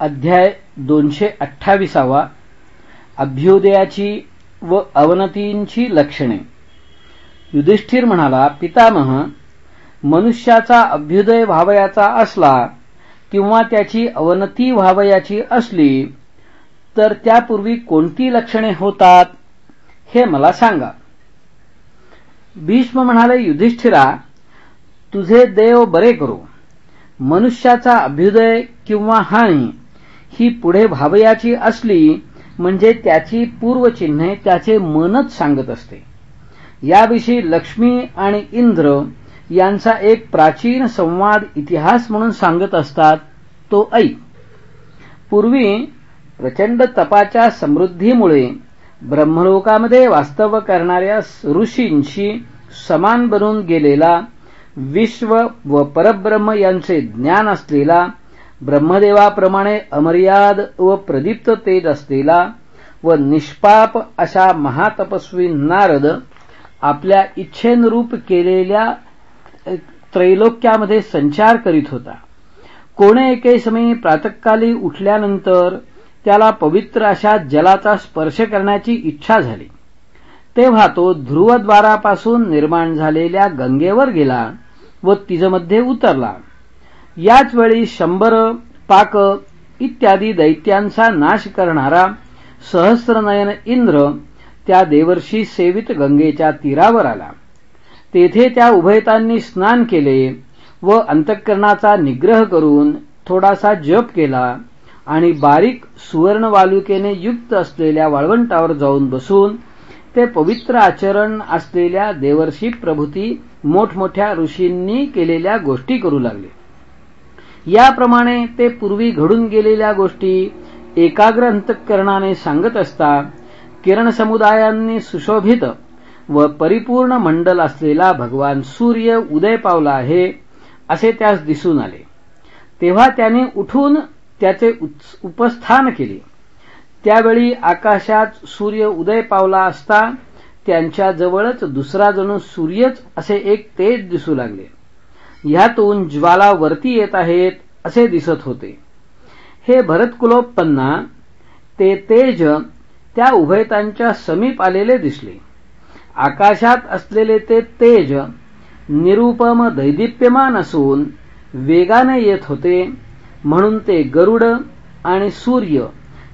अध्याय दोनशे अठ्ठावीसावा. अभ्युदयाची व अवनतींची लक्षणे. युधिष्ठिर म्हणाला पितामह मनुष्याचा अभ्युदय व्हावयाचा असला किंवा त्याची अवनती व्हावयाची असली तर त्यापूर्वी कोणती लक्षणे होतात हे मला सांगा. भीष्म म्हणाले युधिष्ठिरा तुझे देव बरे करू. मनुष्याचा अभ्युदय किंवा हानी ही पुढे व्हावयाची असली म्हणजे त्याची पूर्वचिन्हे त्याचे मनच सांगत असते. याविषयी लक्ष्मी आणि इंद्र यांचा एक प्राचीन संवाद इतिहास म्हणून सांगत असतात तो ऐक. पूर्वी प्रचंड तपाच्या समृद्धीमुळे ब्रह्मलोकामध्ये वास्तव करणाऱ्या ऋषींशी समान बनून गेलेला विश्व व परब्रह्म यांचे ज्ञान असलेला ब्रह्मदेवाप्रमाणे अमर्याद व प्रदीप्त तेज असलेला व निष्पाप अशा महातपस्वी नारद आपल्या इच्छेनुरूप केलेल्या त्रैलोक्यामध्ये संचार करीत होता. कोणे एके समयी प्रातकाली उठल्यानंतर त्याला पवित्र अशा जलाचा स्पर्श करण्याची इच्छा झाली. तेव्हा तो ध्रुवद्वारापासून निर्माण झालेल्या गंगेवर गेला व तिजमध्ये उतरला. याच वेळी शंभर पाक इत्यादी दैत्यांचा नाश करणारा सहस्रनयन इंद्र त्या देवर्षी सेवित गंगेच्या तीरावर आला. तेथे त्या उभयतांनी स्नान केले व अंतःकरणाचा निग्रह करून थोडासा जप केला आणि बारीक सुवर्णवालुकेने युक्त असलेल्या वाळवंटावर जाऊन बसून ते पवित्र आचरण असलेल्या देवर्षी प्रभूती मोठमोठ्या ऋषींनी केलेल्या गोष्टी करू लागले. याप्रमाणे ते पूर्वी घडून गेलेल्या गोष्टी एकाग्र अंतकरणाने सांगत असता किरण समुदायांनी सुशोभित व परिपूर्ण मंडल असलेला भगवान सूर्य उदय पावला आहे असे त्यास दिसून आले. तेव्हा त्याने उठून त्याचे उपस्थान केले. त्यावेळी आकाशात सूर्य उदय पावला असता त्यांच्या जवळच दुसरा जणू सूर्यच असे एक तेज दिसू लागले. ह्यातून ज्वाला वरती येत आहेत असे दिसत होते. हे भरतकुलोत्पन्ना ते तेज त्या उभयतांच्या समीप आलेले दिसले. आकाशात असलेले ते तेज निरुपम दैदिप्यमान असून वेगाने येत होते म्हणून ते गरुड आणि सूर्य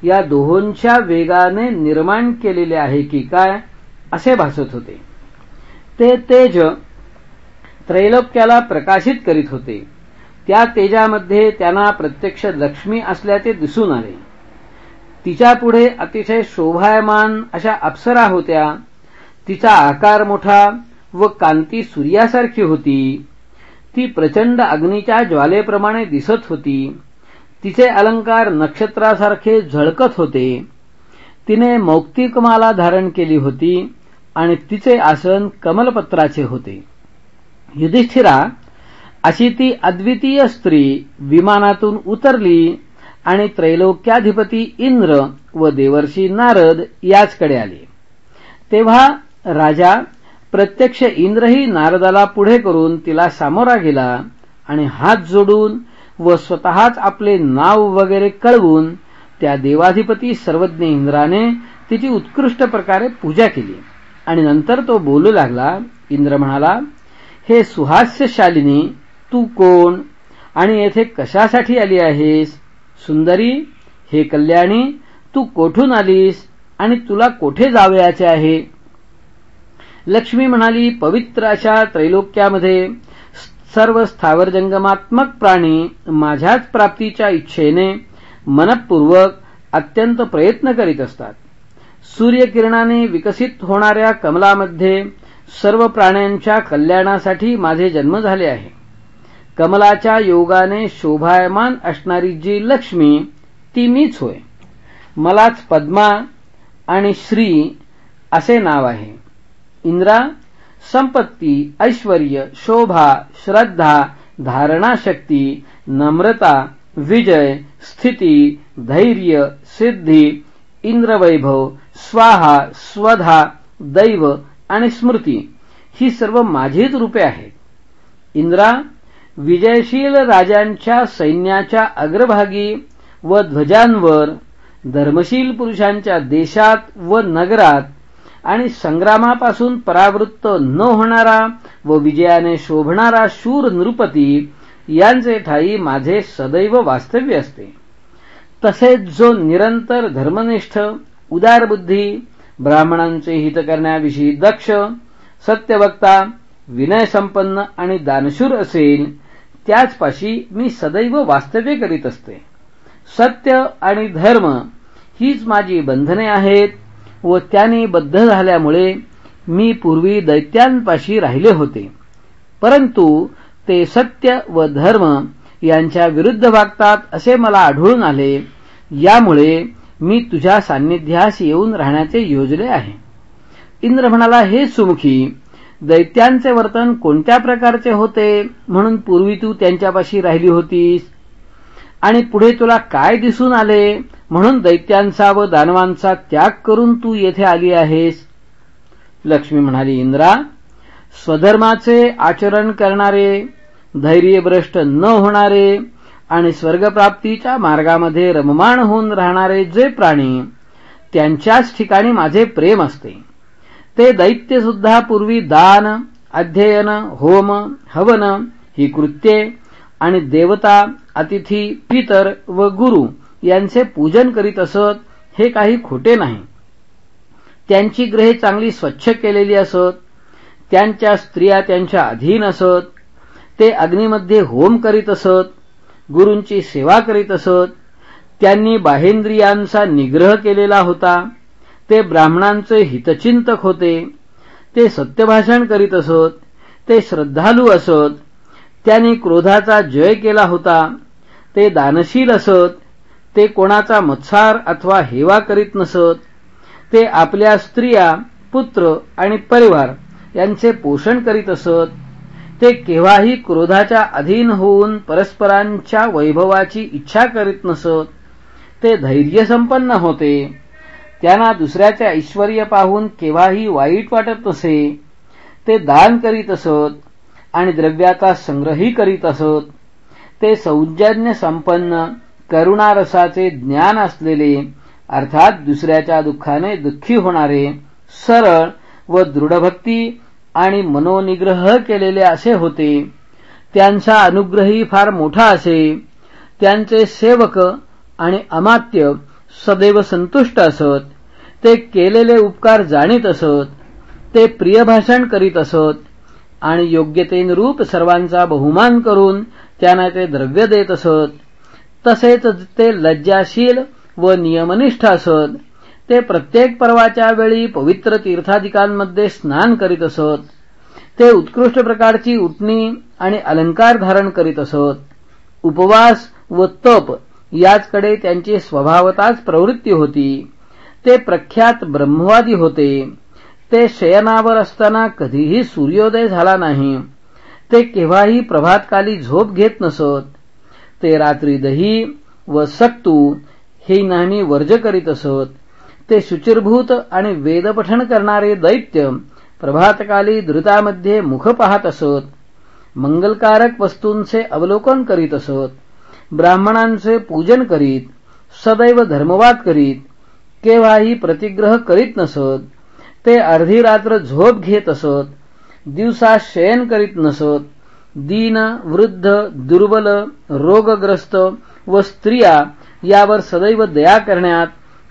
या दोहोंच्या वेगाने निर्माण केलेले आहे की काय असे भासत होते. ते तेज त्रैलोक्याला प्रकाशित करीत होते. त्या तेजामध्ये त्यांना प्रत्यक्ष लक्ष्मी असल्याचे दिसून आले. तिच्यापुढे अतिशय शोभायमान अशा अप्सरा होत्या. तिचा आकार मोठा व कांती सूर्यासारखी होती. ती प्रचंड अग्नीच्या ज्वालेप्रमाणे दिसत होती. तिचे अलंकार नक्षत्रासारखे झळकत होते. तिने मौक्तिकमाला धारण केली होती आणि तिचे आसन कमलपत्राचे होते. युधिष्ठिरा अशी ती अद्वितीय स्त्री विमानातून उतरली आणि त्रैलोक्याधिपती इंद्र व देवर्षी नारद याचकडे आले. तेव्हा राजा प्रत्यक्ष इंद्रही नारदाला पुढे करून तिला सामोरा गेला आणि हात जोडून व स्वतःच आपले नाव वगैरे कळवून त्या देवाधिपती सर्वज्ञ इंद्राने तिची उत्कृष्ट प्रकारे पूजा केली. आणि नंतर तो बोलू लागला इंद्र म्हणाला हे सुहास्यशालिनी तू कोण? आणि येथे कशासाठी आली आहेस? सुंदरी हे कल्याणी तू कोठून आलीस? आणि तुला कोठे जावयाचे आहे? लक्ष्मी म्हणाली पवित्र अशा त्रैलोक्यामध्ये सर्व स्थावर जंगमात्मक प्राणी माझ्याच प्राप्तीच्या इच्छेने मनपूर्वक अत्यंत प्रयत्न करीत असतात. सूर्यकिरणाने विकसित होणाऱ्या कमलामध्ये सर्व प्राण्यांच्या कल्याणासाठी माझे जन्म झाले आहे. कमलाच्या योगाने शोभायमान असणारी जी लक्ष्मी ती मीच होय. मलाच पद्मा आणि श्री असे नाव आहे. इंद्रा संपत्ती ऐश्वर शोभा श्रद्धा धारणाशक्ती नम्रता विजय स्थिती धैर्य सिद्धी इंद्रवैभव स्वाहा स्वधा दैव आणि स्मृती ही सर्व माझीच रूपे आहेत. इंद्रा विजयशील राजांच्या सैन्याच्या अग्रभागी व ध्वजांवर धर्मशील पुरुषांच्या देशात व नगरात आणि संग्रामापासून परावृत्त न होणारा व विजयाने शोभणारा शूर नृपती यांचे ठाई माझे सदैव वास्तव्य असते. तसेच जो निरंतर धर्मनिष्ठ उदारबुद्धी ब्राह्मणांचे हित करण्याविषयी दक्ष सत्यवक्ता विनयसंपन्न आणि दानशूर असेल त्याचपाशी मी सदैव वास्तव्य करीत असते. सत्य आणि धर्म हीच माझी बंधने आहेत व त्यांनी बद्ध झाल्यामुळे मी पूर्वी दैत्यांपाशी राहिले होते. परंतु ते सत्य व धर्म यांच्या विरुद्ध वागतात असे मला आढळून आले यामुळे मी तुझ्या सान्निध्यास येऊन राहण्याचे योजले आहे. इंद्र म्हणाला हे सुमुखी दैत्यांचे वर्तन कोणत्या प्रकारचे होते? म्हणून पूर्वी तू त्यांच्यापाशी राहिली होतीस. आणि पुढे तुला काय दिसून आले? म्हणून दैत्यांचा व दानवांचा त्याग करून तू येथे आली आहेस. लक्ष्मी म्हणाली इंद्रा स्वधर्माचे आचरण करणारे धैर्यभ्रष्ट न होणारे आणि स्वर्गप्राप्तीच्या मार्गामध्ये रममाण होऊन राहणारे जे प्राणी त्यांच्याच ठिकाणी माझे प्रेम असते. ते दैत्य सुद्धा पूर्वी दान अध्ययन होम हवन ही कृत्ये आणि देवता अतिथी पितर व गुरु यांचे पूजन करीत असत हे काही खोटे नाही. त्यांची ग्रहे चांगली स्वच्छ केलेली असत त्यांच्या स्त्रिया त्यांच्या अधीन असत ते अग्नीमध्ये होम करीत असत गुरूंची सेवा करीत असत त्यांनी बाहेंद्रियांचा निग्रह केलेला होता ते ब्राह्मणांचे हितचिंतक होते ते सत्यभाषण करीत असत ते श्रद्धालू असत त्यांनी क्रोधाचा जय केला होता ते दानशील असत ते कोणाचा मत्सार अथवा हेवा करीत नसत ते आपल्या स्त्रिया पुत्र आणि परिवार यांचे पोषण करीत असत ते केव्हाही क्रोधाच्या अधीन होऊन परस्परांच्या वैभवाची इच्छा करीत नसत ते धैर्यसंपन्न होते. त्यांना दुसऱ्याचे ऐश्वर पाहून केव्हाही वाईट वाटत नसे ते दान करीत असत आणि द्रव्याचा संग्रही करीत असत. ते सौजन्य संपन्न करुणारसाचे ज्ञान असलेले अर्थात दुसऱ्याच्या दुःखाने दुःखी होणारे सरळ व दृढभक्ती आणि मनोनिग्रह केलेले असे होते. त्यांचा अनुग्रही फार मोठा असे. त्यांचे सेवक आणि अमात्य सदैव संतुष्ट असत. ते केलेले उपकार जाणीत असत. ते प्रियभाषण करीत असत. आणि योग्यतेनुरूप सर्वांचा बहुमान करून त्यांना ते द्रव्य देत असत. तसेच ते लज्जाशील व नियमनिष्ठ असत. ते प्रत्येक पर्वाच्या वेळी पवित्र तीर्थाधिकांमध्ये स्नान करीत असत. ते उत्कृष्ट प्रकारची उटणी आणि अलंकार धारण करीत असत. उपवास व तप याचकडे त्यांची स्वभावताच प्रवृत्ती होती. ते प्रख्यात ब्रह्मवादी होते. ते शयनावर असताना कधीही सूर्योदय झाला नाही. ते केव्हाही प्रभातकाली झोप घेत नसत. ते रात्री दही व सक्तू हे नामी वर्ज करीत असत. ते शुचिर्भूत आणि वेदपठण करणारे दैत्य प्रभातकाली द्रुतामध्ये मुख पाहत असत मंगलकारक वस्तूंचे अवलोकन करीत असत ब्राह्मणांचे पूजन करीत सदैव धर्मवाद करीत केव्हाही प्रतिग्रह करीत नसत ते अर्धी रात्र झोप घेत असत दिवसा शयन करीत नसत दीन वृद्ध दुर्बल रोगग्रस्त व स्त्रिया यावर सदैव दया करण्यात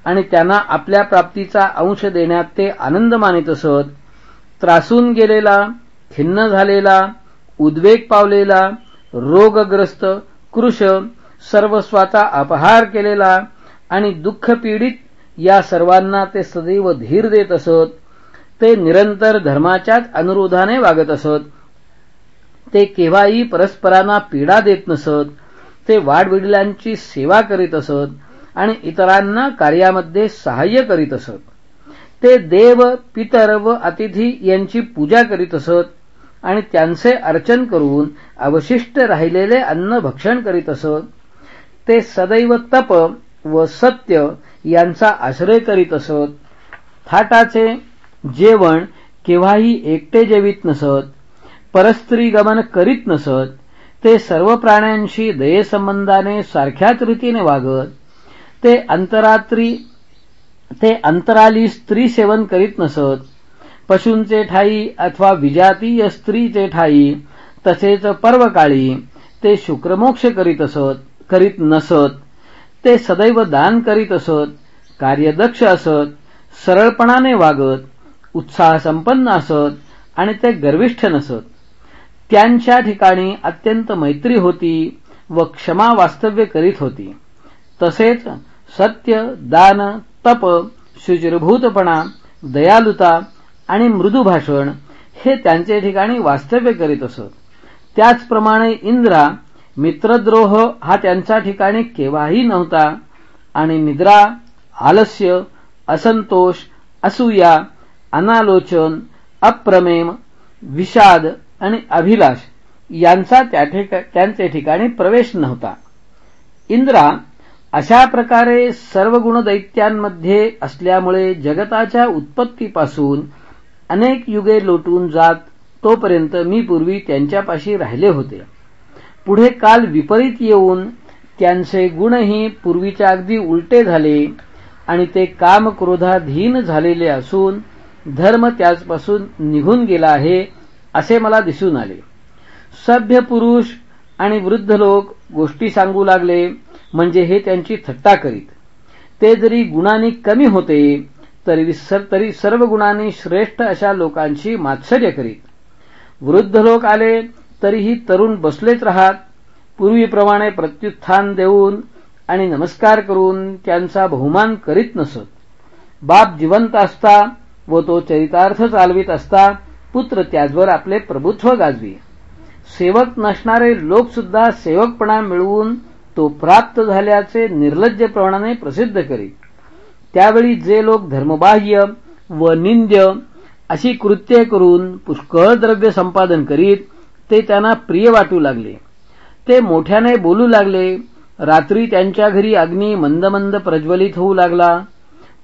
आणि त्यांना आपल्या प्राप्तीचा अंश देण्यात ते आनंद मानित असत. त्रासून गेलेला खिन्न झालेला उद्वेग पावलेला रोगग्रस्त कृश सर्वस्वाचा अपहार केलेला आणि दुःखपीडित या सर्वांना ते सदैव धीर देत असत. ते निरंतर धर्माच्याच अनुरोधाने वागत असत. ते केव्हाही परस्परांना पीडा देत नसत. ते वाडविडिलांची सेवा करीत असत. आणि इतरांना कार्यामध्ये सहाय्य करीत असत. ते देव पितर व अतिथी यांची पूजा करीत असत आणि त्यांचे अर्चन करून अवशिष्ट राहिलेले अन्न भक्षण करीत असत. ते सदैव तप व सत्य यांचा आश्रय करीत असत. थाटाचे जेवण केव्हाही एकटे जेवित नसत. परस्त्री गमन करीत नसत. ते सर्व प्राण्यांशी दयेसंबंधाने सारख्याच रीतीने वागत. ते अंतरात्री ते अंतराली स्त्री सेवन करीत नसत. पशूंचे ठाई अथवा विजातीय स्त्रीचे ठाई तसेच पर्वकाळी ते शुक्रमोक्ष करीत असत करीत नसत. ते सदैव दान करीत असत कार्यदक्ष असत सरळपणाने वागत उत्साह संपन्न असत आणि ते गर्विष्ठ नसत. त्यांच्या ठिकाणी अत्यंत मैत्री होती व क्षमा वास्तव्य करीत होती. तसेच सत्य दान तप शुचिरभूतपणा दयालुता आणि मृदू भाषण हे त्यांचे ठिकाणी वास्तव्य करीत असत. त्याचप्रमाणे इंद्रा मित्रद्रोह हा त्यांच्या ठिकाणी केव्हाही नव्हता आणि निद्रा आलस्य असंतोष असूया अनालोचन अप्रमेम विषाद आणि अभिलाष यांचा त्यांचे ठिकाणी प्रवेश नव्हता. इंद्रा अशा प्रकारे सर्व गुणदैत्यांमध्ये असल्यामुळे जगताच्या उत्पत्तीपासून अनेक युगे लोटून जात तोपर्यंत मी पूर्वी त्यांच्यापाशी राहिले होते. पुढे काल विपरीत येऊन त्यांचे गुणही पूर्वीच्या अगदी उलटे झाले आणि ते काम क्रोधाधीन झालेले असून धर्म त्याचपासून निघून गेला आहे असे मला दिसून आले. सभ्य पुरुष आणि वृद्ध लोक गोष्टी सांगू लागले म्हणजे हे त्यांची थट्टा करीत. ते जरी गुणांनी कमी होते तरी तरी सर्व गुणांनी श्रेष्ठ अशा लोकांची मात्सर्य करीत. वृद्ध लोक आले तरीही तरुण बसलेच राहत. पूर्वीप्रमाणे प्रत्युत्थान देऊन आणि नमस्कार करून त्यांचा बहुमान करीत नसत. बाप जिवंत असता व तो चरितार्थ चालवित असता पुत्र त्याचवर आपले प्रभुत्व गाजवी सेवक नसणारे लोकसुद्धा सेवकपणा मिळवून तो प्राप्त झाल्याचे निर्लज्जप्रमाणे प्रसिद्ध करीत त्यावेळी जे लोक धर्मबाह्य व निंद्य अशी कृत्ये करून पुष्कळ द्रव्य संपादन करीत ते त्यांना प्रिय वाटू लागले. ते मोठ्याने बोलू लागले रात्री त्यांच्या घरी अग्नी मंद प्रज्वलित होऊ लागला.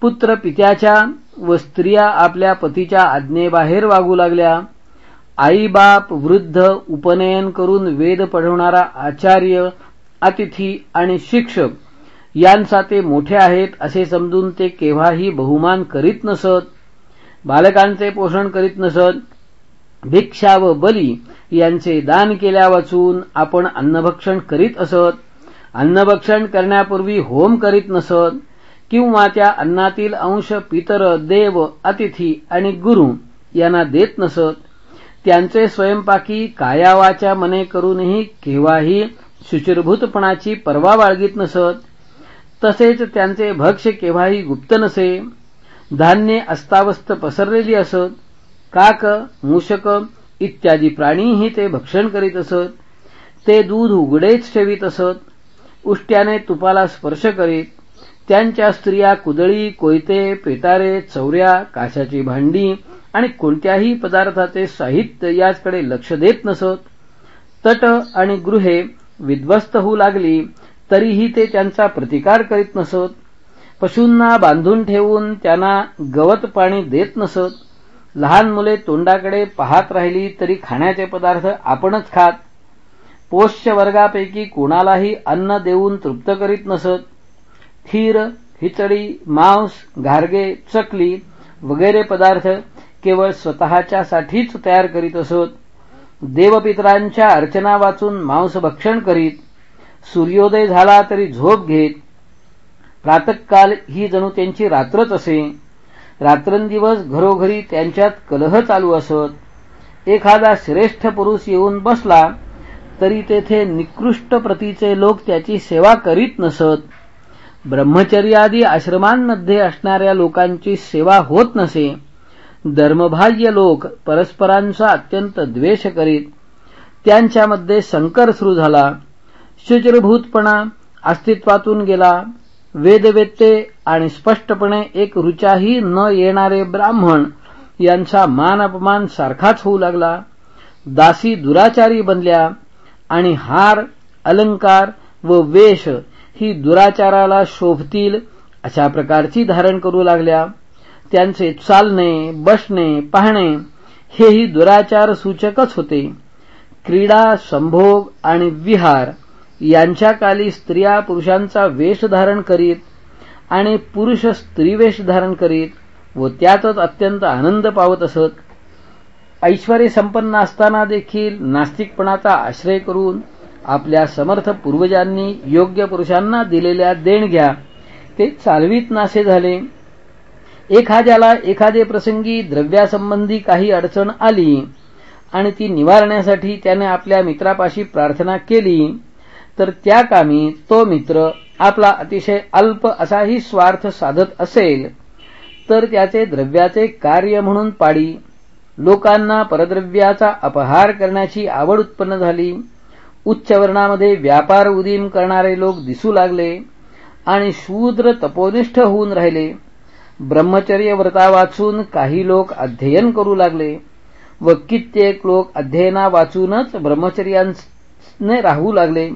पुत्र पित्याच्या व स्त्रिया आपल्या पतीच्या आज्ञेबाहेर वागू लागल्या. आईबाप वृद्ध उपनयन करून वेद पढवणारा आचार्य अतिथी आणि शिक्षक यांचा ते मोठे आहेत असे समजून ते केव्हाही बहुमान करीत नसत बालकांचे पोषण करीत नसत. भिक्षा व बली यांचे दान केल्या वाचून आपण अन्नभक्षण करीत असत. अन्नभक्षण करण्यापूर्वी होम करीत नसत किंवा त्या अन्नातील अंश पितर देव अतिथी आणि गुरु यांना देत नसत. त्यांचे स्वयंपाकी कायावाच्या मने करूनही केव्हाही शुचिरभूतपणाची पर्वा बाळगीत नसत. तसेच त्यांचे भक्ष्य केव्हाही गुप्त नसे. धान्य अस्तावस्त पसरलेली असत. काक मूषक इत्यादी प्राणीही ते भक्षण करीत असत. ते दूध उघडेच ठेवीत असत. उष्ट्याने तुपाला स्पर्श करीत. त्यांच्या स्त्रिया कुदळी कोयते पेटारे चौऱ्या काशाची भांडी आणि कोणत्याही पदार्थाचे साहित्य याचकडे लक्ष देत नसत. तट आणि गृहे विध्वस्त होऊ लागली तरीही ते त्यांचा प्रतिकार करीत नसत. पशूंना बांधून ठेवून त्यांना गवत पाणी देत नसत. लहान मुले तोंडाकडे पाहत राहिली तरी खाण्याचे पदार्थ आपणच खात. पोष्य वर्गापैकी कोणालाही अन्न देऊन तृप्त करीत नसत. खीर खिचडी मांस घारगे चकली वगैरे पदार्थ केवळ स्वतःच्यासाठीच तयार करीत असत. देवपित्रांच्या अर्चना वाचून मांस भक्षण करीत सूर्योदय झाला तरी झोप घेत प्रातकाल ही जणू त्यांची रात्रच असे. रात्रंदिवस घरोघरी त्यांच्यात कलह चालू असत. एखादा श्रेष्ठ पुरुष येऊन बसला तरी तेथे निकृष्ट प्रतीचे लोक त्याची सेवा करीत नसत. ब्रह्मचर्यादी आश्रमांमध्ये असणाऱ्या लोकांची सेवा होत नसे. धर्मभाज्य लोक परस्परांचा अत्यंत द्वेष करीत त्यांच्यामध्ये संकर सुरू झाला. शुचिरभूतपणा अस्तित्वातून गेला. वेदवेत्ते आणि स्पष्टपणे एक रुचाही न येणारे ब्राह्मण यांचा मान अपमान सारखाच होऊ लागला. दासी दुराचारी बनल्या आणि हार अलंकार व वेश ही दुराचाराला शोभतील अशा प्रकारची धारण करू लागल्या. त्यांचे चालणे बसणे पाहणे हेही दुराचार सूचकच होते. क्रीडा संभोग आणि विहार यांच्या काली स्त्रिया पुरुषांचा वेश धारण करीत आणि पुरुष स्त्रीवेश धारण करीत व त्यातच अत्यंत आनंद पावत असत. ऐश्वर संपन्न असताना देखील नास्तिकपणाचा आश्रय करून आपल्या समर्थ पूर्वजांनी योग्य पुरुषांना दिलेल्या देणग्या ते चालवीत नासे झाले. एखाद्याला एखादे प्रसंगी द्रव्यासंबंधी काही अडचण आली आणि ती निवारण्यासाठी त्याने आपल्या मित्रापाशी प्रार्थना केली तर त्या कामी तो मित्र आपला अतिशय अल्प असाही स्वार्थ साधत असेल तर त्याचे द्रव्याचे कार्य म्हणून पाडी लोकांना परद्रव्याचा अपहार करण्याची आवड उत्पन्न झाली उच्च वर्णामध्ये व्यापार उदीम करणारे लोक दिसू लागले आणि शूद्र तपोनिष्ठ होऊन राहिले. ब्रह्मचर्य व्रता वाचून काही लोक अध्ययन करू लागले व कित्येक लोक अध्ययना वाचूनच ब्रह्मचर्याने राहू लागले.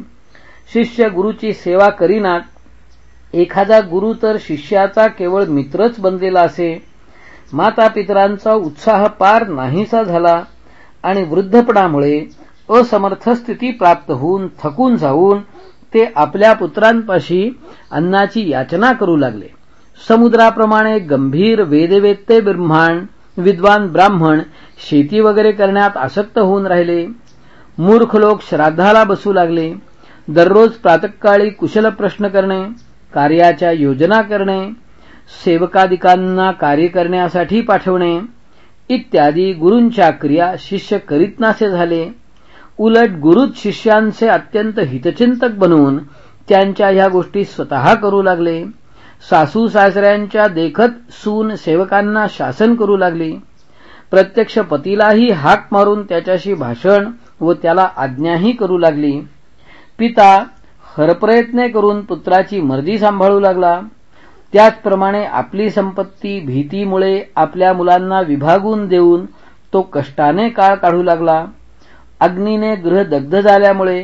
शिष्य गुरुची सेवा करीनात. एखादा गुरु तर शिष्याचा केवळ मित्रच बनलेला असे. माता पितरांचा उत्साह पार नाहीसा झाला आणि वृद्धपणामुळे असमर्थ स्थिती प्राप्त होऊन थकून जाऊन ते आपल्या पुत्रांपाशी अन्नाची याचना करू लागले. समुद्राप्रमाणे गंभीर वेदवेत्ते ब्रह्मांड विद्वान ब्राह्मण शेती वगैरे करण्यात आसक्त होऊन राहिले. मूर्ख लोक श्राद्धाला बसू लागले. दररोज प्रातकाळी कुशल प्रश्न करणे कार्याच्या योजना करणे सेवकादिकांना कार्य करण्यासाठी पाठवणे इत्यादी गुरूंच्या क्रिया शिष्य करीत नासे झाले. उलट गुरुच शिष्यांचे अत्यंत हितचिंतक बनवून त्यांच्या ह्या गोष्टी स्वतः करू लागले. सासू सासऱ्यांच्या देखत सून सेवकांना शासन करू लागली. प्रत्यक्ष पतीलाही हाक मारून त्याच्याशी भाषण व त्याला आज्ञाही करू लागली. पिता हरप्रयत्ने करून पुत्राची मर्जी सांभाळू लागला. त्याचप्रमाणे आपली संपत्ती भीतीमुळे आपल्या मुलांना विभागून देऊन तो कष्टाने काळ काढू लागला. अग्नीने गृह दग्ध झाल्यामुळे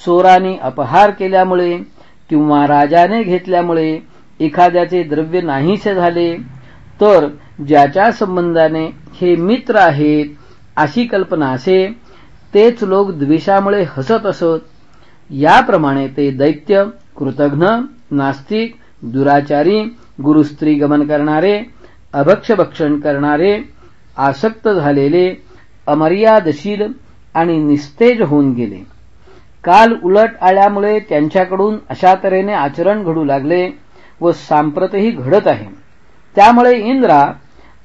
चोराने अपहार केल्यामुळे किंवा राजाने घेतल्यामुळे एखाद्याचे द्रव्य नाहीसे झाले तर ज्याच्या संबंधाने हे मित्र आहेत अशी कल्पना असे तेच लोक द्वेषामुळे हसत असत. याप्रमाणे ते दैत्य कृतघ्न नास्तिक दुराचारी गुरुस्त्री गमन करणारे अभक्षभक्षण करणारे आसक्त झालेले अमर्यादशील आणि निस्तेज होऊन गेले. काल उलट आल्यामुळे त्यांच्याकडून अशा तऱ्हेने आचरण घडू लागले. व सांप्रतही घडत आहे. त्यामुळे इंद्रा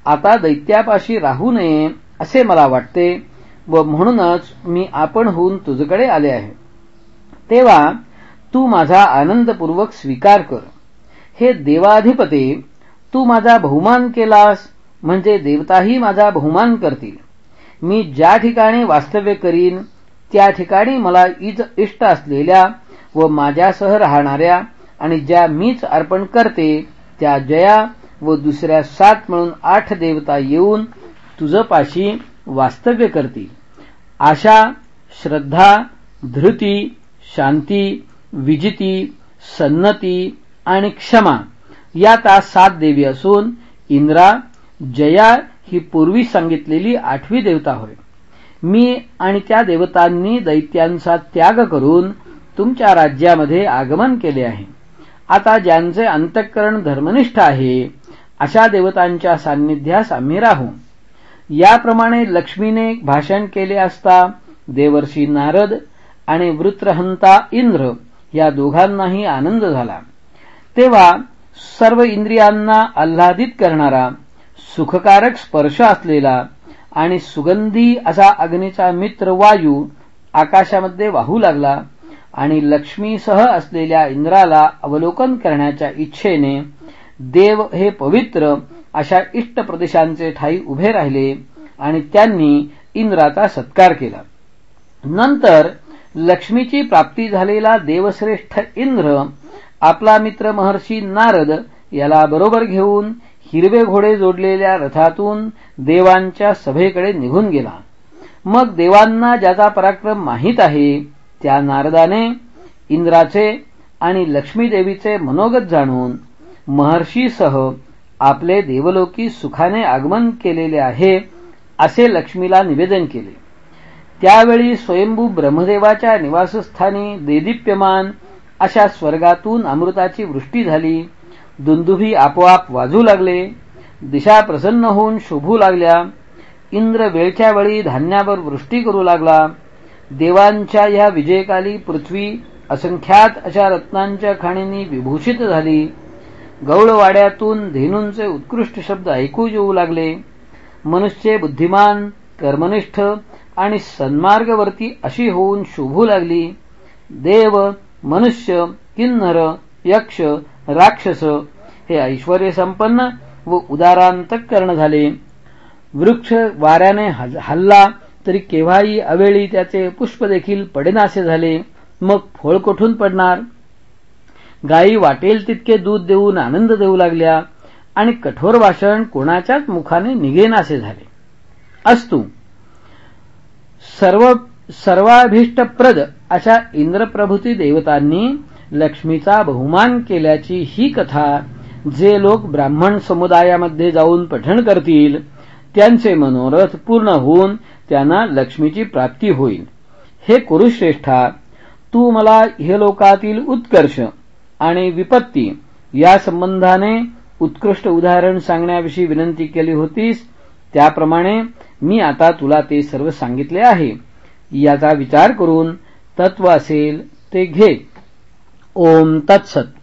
आता दैत्यापाशी राहू नये असे मला वाटते व म्हणूनच मी आपण होऊन तुझकडे आले आहे. तेव्हा तू माझा आनंदपूर्वक स्वीकार कर. हे देवाधिपते तू माझा बहुमान केलास म्हणजे देवताही माझा बहुमान करतील. मी ज्या ठिकाणी वास्तव्य करीन त्या ठिकाणी मला इष्ट असलेल्या व माझ्यासह राहणाऱ्या आणि ज्या मीच अर्पण करते त्या जया व दुसऱ्या सात म्हणून आठ देवता येऊन तुझपाशी वास्तव्य करतील. आशा श्रद्धा धृती शांती विजिती सन्नती आणि क्षमा या त्या सात देवी असून इंद्रा जया ही पूर्वी सांगितलेली आठवी देवता होय. मी आणि त्या देवतांनी दैत्यांचा त्याग करून तुमच्या राज्यामध्ये आगमन केले आहे. आता ज्यांचे अंतःकरण धर्मनिष्ठ आहे अशा देवतांच्या सान्निध्यास आम्ही राहू. याप्रमाणे लक्ष्मीने भाषण केले असता देवर्षी नारद आणि वृत्रहंता इंद्र या दोघांनाही आनंद झाला. तेव्हा सर्व इंद्रियांना आल्हादित करणारा सुखकारक स्पर्श असलेला आणि सुगंधी असा अग्नीचा मित्र वायू आकाशामध्ये वाहू लागला आणि लक्ष्मीसह असलेल्या इंद्राला अवलोकन करण्याच्या इच्छेने देव हे पवित्र अशा इष्ट प्रदेशांचे ठाई उभे राहिले आणि त्यांनी इंद्राचा सत्कार केला. नंतर लक्ष्मीची प्राप्ती झालेला देवश्रेष्ठ इंद्र आपला मित्र महर्षी नारद याला बरोबर घेऊन हिरवे घोडे जोडलेल्या रथातून देवांच्या सभेकडे निघून गेला. मग देवांना ज्याचा पराक्रम माहीत आहे त्या नारदाने इंद्राचे आणि लक्ष्मीदेवीचे मनोगत जाणून महर्षीसह आपले देवलोकी सुखाने आगमन केलेले आहे असे लक्ष्मीला निवेदन केले. त्यावेळी स्वयंभू ब्रह्मदेवाच्या निवासस्थानी देदीप्यमान अशा स्वर्गातून अमृताची वृष्टी झाली दुंदुभी आपोआप वाजू लागले दिशा प्रसन्न होऊन शोभू लागल्या इंद्र वेळच्या वेळी धान्यावर वृष्टी करू लागला देवांच्या या विजयकाली पृथ्वी असंख्यात अशा रत्नांच्या खाणींनी विभूषित झाली. गौळवाड्यातून धेनूंचे उत्कृष्ट शब्द ऐकू येऊ लागले. मनुष्य बुद्धिमान कर्मनिष्ठ आणि सन्मार्गवर्ती अशी होऊन शोभू लागली. देव मनुष्य किन्नर यक्ष राक्षस हे ऐश्वर संपन्न व उदारांतकरण झाले. वृक्ष वाऱ्याने हल्ला तरी केव्हाही अवेळी त्याचे पुष्प देखील पडेनासे झाले मग फळ कोठून पडणार? गायी वाटेल तितके दूध देऊन आनंद देऊ लागल्या आणि कठोर भाषण कोणाच्याच मुखाने निघेनासे झाले. असतू सर्व सर्वाभीष्टप्रद अशा इंद्रप्रभूती देवतांनी लक्ष्मीचा बहुमान केल्याची ही कथा जे लोक ब्राह्मण समुदायामध्ये जाऊन पठण करतील त्यांचे मनोरथ पूर्ण होऊन त्यांना लक्ष्मीची प्राप्ती होईल. हे कुरुश्रेष्ठा तू मला हे लोकातील उत्कर्ष आणि विपत्ती या संबंधाने उत्कृष्ट उदाहरण सांगण्याविषयी विनंती केली होतीस त्याप्रमाणे मी आता तुला ते सर्व सांगितले आहे. याचा विचार करून तत्व असेल ते घे. ओम तत्सत.